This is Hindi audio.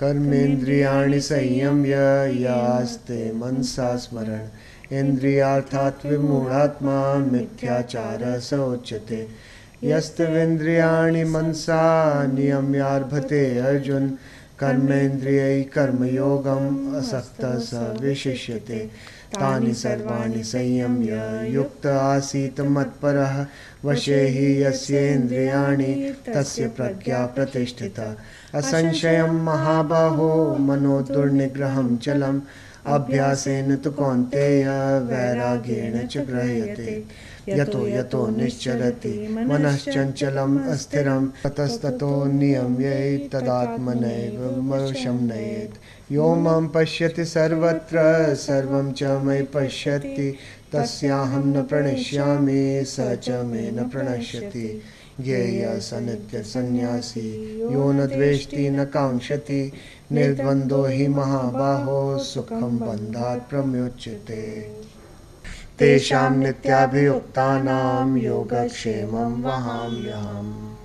कर्मेन्द्रियाणि संयम्य यास्ते मनसा स्मरण। इन्द्रियार्थात् विमूढात्मा मिथ्याचार स उच्यते यस्तवेन्द्रिया मनसा नियम्यार्भते अर्जुन। कर्मेन्द्रियै कर्मयोग असक्त स विशिष्यते। तानि सर्वाणि संयम्य युक्त आसीत् मत्परः। वशे हि यस्येन्द्रियाणि तस्य प्रज्ञा प्रतिष्ठिता। असंशयं महाबाहो मनो दुर्निग्रहं चलम् अभ्यासेन तु कौन्तेय वैराग्येण च ग्रह्यते। यतो यतो निश्चरति, मनश्चञ्चलम् अस्थिरं ततस्ततो नियम्यै तदात्मनैव मशं नयेत्। यो माँ पश्यति सर्वत्र, सर्वं च मयि पश्यति। तस्याहं न प्रणश्यामि, स च मे न प्रणश्यति। ज्ञेय स नित्यसन्न्यासी यो न द्वेष्टि न काङ्क्षति। निर्द्वन्द्वो हि महाबाहो, सुखं बन्धात् प्रमुच्यते तेषां नित्याभियुक्तानां योगक्षेमं वहाम्यहम्।